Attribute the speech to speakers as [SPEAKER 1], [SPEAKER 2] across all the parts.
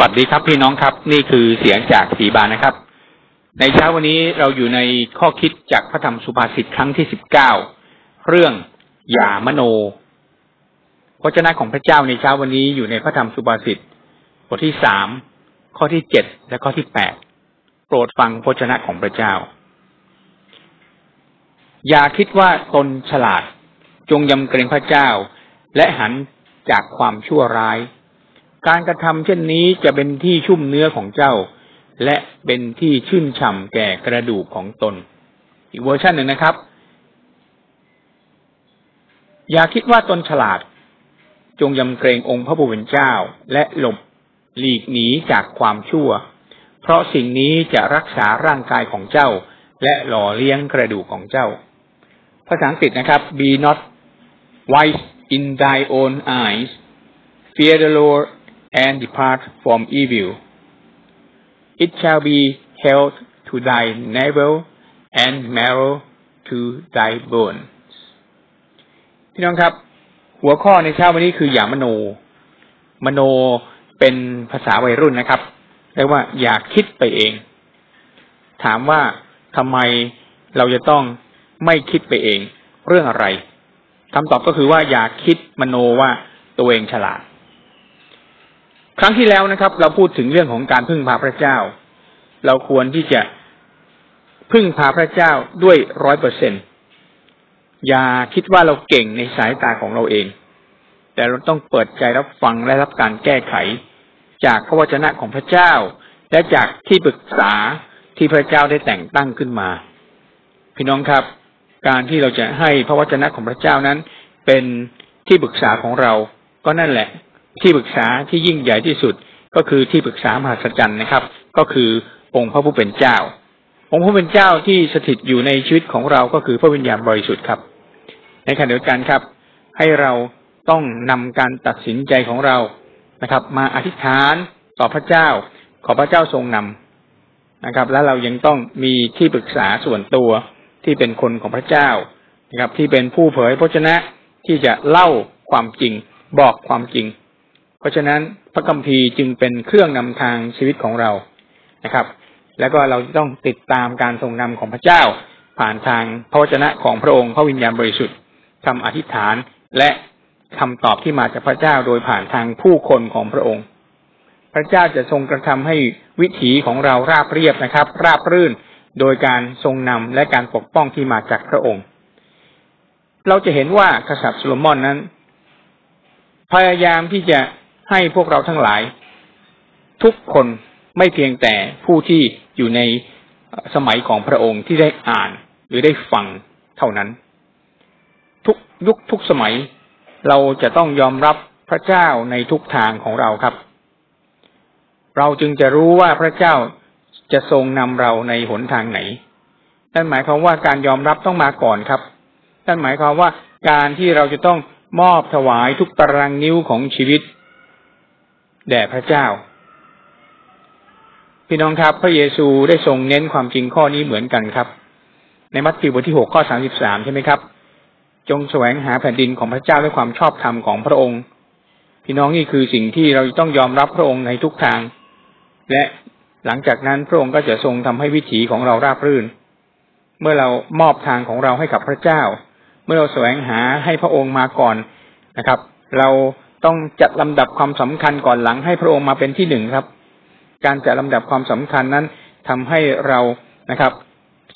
[SPEAKER 1] วัสดีครับพี่น้องครับ นี่คือเสียงจากสีบานนะครับ ในเช้าวันนี้เราอยู่ในข้อคิดจากพระธรรมสุภาษิตครั้งที่สิบเก้าเรื่องอย่ามโนพระเจ้าของพระเจ้าในเช้าวันนี้อยู่ในพระธรรมสุภาษิตบทที่สามข้อที่เจ็ดและข้อที่แปดโปรดฟังพระเจ้าของพระเจ้า อย่าคิดว่าตนฉลาดจงยำเกรงพระเจ้า และหันจากความชั่วร้าย การกระทำเช่นนี้จะเป็นที่ชุ่มเนื้อของเจ้า และเป็นที่ชื่นฉ่ำแก่กระดูกของตน อีกเวอร์ชันหนึ่งนะครับ อย่าคิดว่าตนฉลาด จงยำเกรงองค์พระผู้เป็นเจ้า และหลบหลีกหนีจากความชั่ว เพราะสิ่งนี้จะรักษาร่างกายของเจ้า และหล่อเลี้ยงกระดูกของเจ้า ภาษาอังกฤษนะครับ be not wise in thy own eyes fear the Lord and depart from evil. It shall be health to thy navel and marrow to thy bones. พี่น้องครับ หัวข้อในเช้าวันนี้คืออย่ามโน มโนเป็นภาษาวัยรุ่นนะครับเรียกว่าอย่าคิดไปเอง ถามว่าทำไมเราจะต้องไม่คิดไปเอง เรื่องอะไรคำตอบก็คือว่าอย่าคิดมโนว่าตัวเองฉลาด ครั้งที่แล้วนะครับ เราพูดถึงเรื่องของการพึ่งพาพระเจ้า เราควรที่จะพึ่งพาพระเจ้าด้วยร้อยเปอร์เซ็นอย่าคิดว่าเราเก่งในสายตาของเราเอง แต่เราต้องเปิดใจรับฟังและรับการแก้ไข จากพระวจนะของพระเจ้า และจากที่ปรึกษาที่พระเจ้าได้แต่งตั้งขึ้นมา พี่น้องครับ การที่เราจะให้พระวจนะของพระเจ้านั้น เป็นที่ปรึกษาของเรา ก็นั่นแหละ ที่ปรึกษาที่ยิ่งใหญ่ที่สุด ก็คือที่ปรึกษามหาสัจจันนะครับ ก็คือองค์พระผู้เป็นเจ้า องค์พระผู้เป็นเจ้าที่สถิตอยู่ในชีวิตของเราก็คือพระวิญญาณบริสุทธิ์ครับ ในขณะเดียวกันครับ ให้เราต้องนำการตัดสินใจของเรานะครับ มาอธิษฐานต่อพระเจ้า ขอพระเจ้าทรงนำนะครับ และเรายังต้องมีที่ปรึกษาส่วนตัวที่เป็นคนของพระเจ้านะครับ ที่เป็นผู้เผยพระชนะที่จะเล่าความจริงบอกความจริง ราะฉะนั้นพระคัมภีร์จึงเป็นเครื่องนำทางชีวิตของเรานะครับ แล้วก็เราต้องติดตามการทรงนำของพระเจ้า ผ่านทางพระวจนะของพระองค์พระวิญญาณบริสุทธิ์คำอธิษฐานและคำตอบที่มาจากพระเจ้าโดยผ่านทางผู้คนของพระองค์ พระเจ้าจะทรงกระทำให้วิถีของเราราบเรียบนะครับ ราบรื่นโดยการทรงนำและการปกป้องที่มาจากพระองค์ เราจะเห็นว่ากษัตริย์โซโลมอนนั้น พยายามที่จะ ให้พวกเราทั้งหลาย ทุกคนไม่เพียงแต่ผู้ที่อยู่ในสมัยของพระองค์ที่ได้อ่านหรือได้ฟังเท่านั้น ทุกยุคทุกสมัยเราจะต้องยอมรับพระเจ้าในทุกทางของเราครับ เราจึงจะรู้ว่าพระเจ้าจะทรงนำเราในหนทางไหนนั่นหมายความว่าการยอมรับต้องมาก่อนครับนั่นหมายความว่าการที่เราจะต้องมอบถวายทุกตารางนิ้วของชีวิต แด่พระเจ้า พี่น้องครับ พระเยซูได้ทรงเน้นความจริงข้อนี้เหมือนกันครับ ในมัทธิวบทที่หกข้อสามสิบสามใช่ไหมครับ จงแสวงหาแผ่นดินของพระเจ้าด้วยความชอบธรรมของพระองค์ พี่น้องนี่คือสิ่งที่เราต้องยอมรับพระองค์ในทุกทาง และหลังจากนั้นพระองค์ก็จะทรงทำให้วิถีของเราราบรื่น เมื่อเรามอบทางของเราให้กับพระเจ้า เมื่อเราแสวงหาให้พระองค์มาก่อนนะครับ เรา ต้องจัดลำดับความสำคัญก่อนหลังให้พระองค์มาเป็นที่หนึ่งครับ การจัดลำดับความสำคัญนั้นทำให้เรานะครับ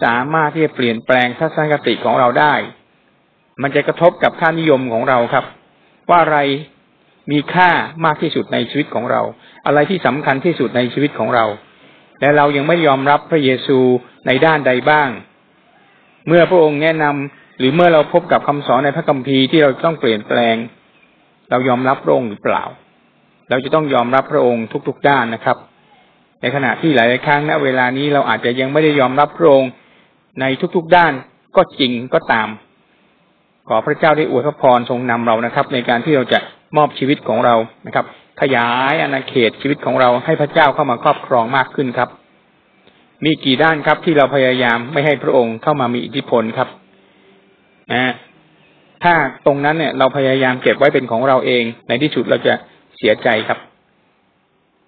[SPEAKER 1] สามารถที่จะเปลี่ยนแปลงทัศนคติของเราได้ มันจะกระทบกับค่านิยมของเราครับ ว่าอะไรมีค่ามากที่สุดในชีวิตของเรา อะไรที่สำคัญที่สุดในชีวิตของเรา และเรายังไม่ยอมรับพระเยซูในด้านใดบ้าง เมื่อพระองค์แนะนำหรือเมื่อเราพบกับคำสอนในพระคัมภีร์ที่เราต้องเปลี่ยนแปลง เรายอมรับพระองค์หรือเปล่า เราจะต้องยอมรับพระองค์ทุกๆด้านนะครับ ในขณะที่หลายๆครั้งณเวลานี้เราอาจจะยังไม่ได้ยอมรับพระองค์ในทุกๆด้านก็จริงก็ตาม ขอพระเจ้าได้อวยพระพรทรงนำเรานะครับ ในการที่เราจะมอบชีวิตของเรานะครับ ขยายอาณาเขตชีวิตของเราให้พระเจ้าเข้ามาครอบครองมากขึ้นครับ มีกี่ด้านครับที่เราพยายามไม่ให้พระองค์เข้ามามีอิทธิพลครับนะ ถ้าตรงนั้นเนี่ยเราพยายามเก็บไว้เป็นของเราเอง ในที่สุดเราจะเสียใจครับ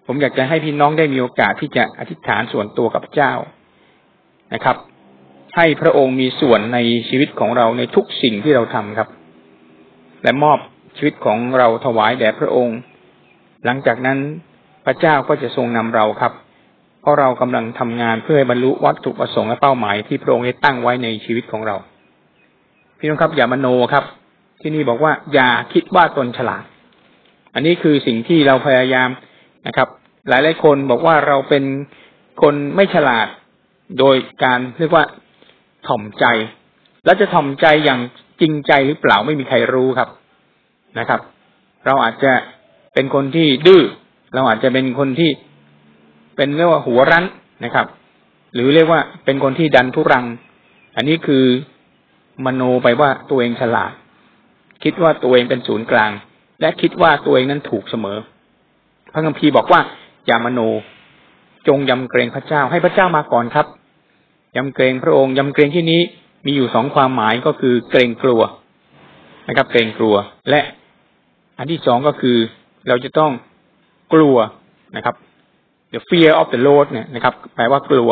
[SPEAKER 1] ผมอยากจะให้พี่น้องได้มีโอกาสที่จะอธิษฐานส่วนตัวกับเจ้านะครับ ให้พระองค์มีส่วนในชีวิตของเราในทุกสิ่งที่เราทำครับ และมอบชีวิตของเราถวายแด่พระองค์ หลังจากนั้นพระเจ้าก็จะทรงนำเราครับ เพราะเรากำลังทำงานเพื่อให้บรรลุวัตถุประสงค์และเป้าหมายที่พระองค์ได้ตั้งไว้ในชีวิตของเรา พี่น้องครับ อย่ามโนครับ ที่นี่บอกว่า อย่าคิดว่าตนฉลาด อันนี้คือสิ่งที่เราพยายามนะครับ หลายหลายคนบอกว่าเราเป็นคนไม่ฉลาดโดยการเรียกว่าถ่อมใจ แล้วจะถ่อมใจอย่างจริงใจหรือเปล่าไม่มีใครรู้ครับนะครับ เราอาจจะเป็นคนที่ดื้อเราอาจจะเป็นคนที่เป็นเรียกว่าหัวรั้นนะครับ หรือเรียกว่าเป็นคนที่ดันทุรัง อันนี้คือ มโนไปว่าตัวเองฉลาด คิดว่าตัวเองเป็นศูนย์กลาง และคิดว่าตัวเองนั้นถูกเสมอ พระคัมภีร์บอกว่า อย่ามโน จงยำเกรงพระเจ้าให้พระเจ้ามาก่อนครับยำเกรงพระองค์ยำเกรงที่นี้มีอยู่สองความหมายก็คือเกรงกลัวนะครับ เกรงกลัว และอันที่สองก็คือเราจะต้องกลัวนะครับ the fear of the Lord เนี่ยนะครับ แปลว่ากลัว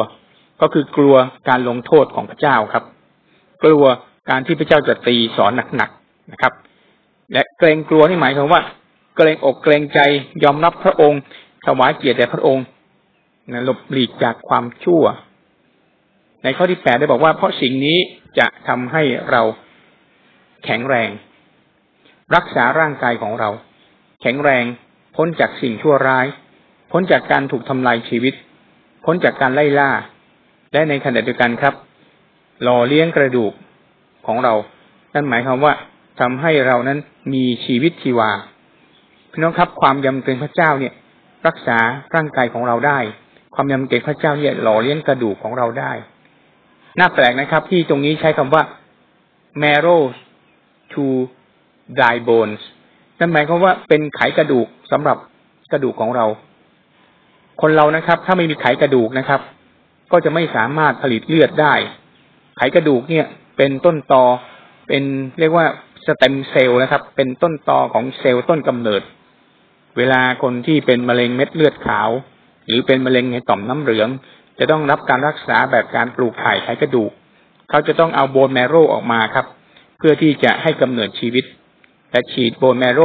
[SPEAKER 1] ก็คือกลัวการลงโทษของพระเจ้าครับ กลัว การที่พระเจ้าจะตีสอนหนักๆนะครับ และเกรงกลัวนี่หมายความว่า เกรงอกเกรงใจยอมรับพระองค์ ถวายเกียรติแด่พระองค์นะหลบหลีกจากความชั่ว ในข้อที่แปดได้บอกว่าเพราะสิ่งนี้จะทำให้เราแข็งแรง รักษาร่างกายของเรา แข็งแรง พ้นจากสิ่งชั่วร้าย พ้นจากการถูกทำลายชีวิต พ้นจากการไล่ล่า และในขณะเดียวกันครับ หล่อเลี้ยงกระดูก ของเรา นั่นหมายความว่าทำให้เรานั้นมีชีวิตชีวาพี่น้องครับความยำเกรงพระเจ้าเนี่ย รักษาร่างกายของเราได้ ความยำเกรงพระเจ้าเนี่ยหล่อเลี้ยงกระดูกของเราได้ น่าแปลกนะครับ ที่ตรงนี้ใช้คำว่า marrow to dry bones นั่นหมายความว่าเป็นไขกระดูกสำหรับกระดูกของเรา คนเรานะครับ ถ้าไม่มีไขกระดูกนะครับ ก็จะไม่สามารถผลิตเลือดได้ ไขกระดูกเนี่ย เป็นต้นตอเป็นเรียกว่า stem cell นะครับ เป็นต้นตอของเซลล์ต้นกำเนิด เวลาคนที่เป็นมะเร็งเม็ดเลือดขาว หรือเป็นมะเร็งในต่อมน้ำเหลือง จะต้องรับการรักษาแบบการปลูกถ่ายไขกระดูก เขาจะต้องเอา bone marrow ออกมาครับ เพื่อที่จะให้กำเนิดชีวิตและฉีด bone marrow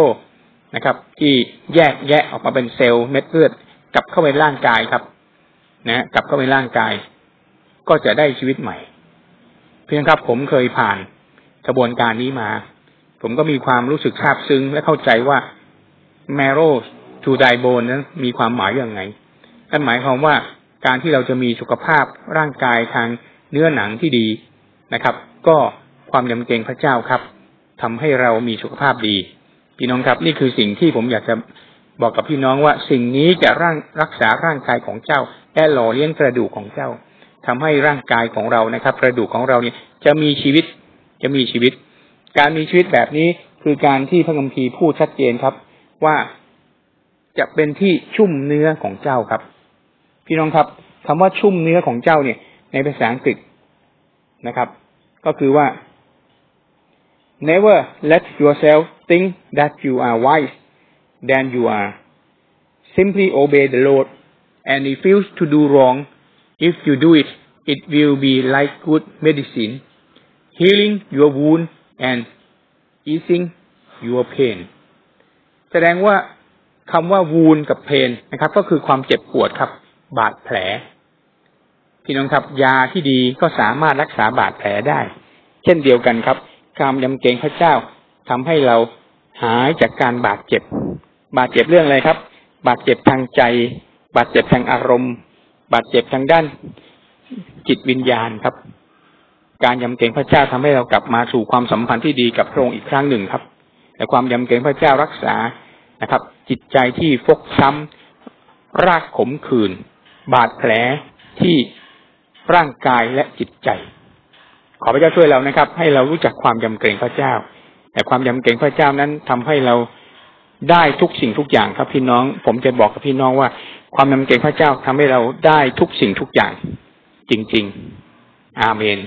[SPEAKER 1] นะครับ ที่แยกแยะออกมาเป็นเซลล์เม็ดเลือดกลับเข้าไปร่างกายครับ นะกลับเข้าไปร่างกาย ก็จะได้ชีวิตใหม่ เพียงครับผมเคยผ่านกระบวนการนี้มา ผมก็มีความรู้สึกซาบซึ้งและเข้าใจว่า marrow to die bone นั้นมีความหมายอย่างไงนั่นหมายความว่าการที่เราจะมีสุขภาพร่างกายทางเนื้อหนังที่ดีนะครับ ก็ความยำเกรงพระเจ้าครับทำให้เรามีสุขภาพดี พี่น้องครับ นี่คือสิ่งที่ผมอยากจะบอกกับพี่น้องว่า สิ่งนี้จะร่างรักษาร่างกายของเจ้าและหล่อเลี้ยงกระดูกของเจ้า ทำให้ร่างกายของเรานะครับ กระดูกของเราเนี่ยจะมีชีวิตจะมีชีวิต การมีชีวิตแบบนี้คือการที่พระคัมภีร์พูดชัดเจนครับ ว่าจะเป็นที่ชุ่มเนื้อของเจ้าครับ พี่น้องครับคำว่าชุ่มเนื้อของเจ้าเนี่ย ในภาษาอังกฤษนะครับ ก็คือว่า Never let yourself think that you are wise than you are. Simply obey the Lord and refuse to do wrong. If you do it, it will be like good medicine, healing your wound and easing your pain. แสดงว่าคำว่า wound กับ pain นะครับ ก็คือความเจ็บปวดครับ บาดแผล พี่น้องครับ ยาที่ดีก็สามารถรักษาบาดแผลได้ เช่นเดียวกันครับความยำเกรงพระเจ้าทำให้เราหายจากการบาดเจ็บ บาดเจ็บเรื่องอะไรครับ บาดเจ็บทางใจ บาดเจ็บทางอารมณ์ บาดเจ็บทางด้านจิตวิญญาณครับ การยำเกรงพระเจ้าทำให้เรากลับมาสู่ความสัมพันธ์ที่ดีกับพระองค์อีกครั้งหนึ่งครับ แต่ความยำเกรงพระเจ้ารักษานะครับ จิตใจที่ฟกช้ำรากขมขื่นบาดแผลที่ร่างกายและจิตใจ ขอพระเจ้าช่วยเรานะครับ ให้เรารู้จักความยำเกรงพระเจ้า แต่ความยำเกรงพระเจ้านั้นทำให้เราได้ทุกสิ่งทุกอย่างครับพี่น้อง ผมจะบอกกับพี่น้องว่า ความยำเกรงพระเจ้าทำให้เราได้ทุกสิ่งทุกอย่าง จริง ๆ อาเมน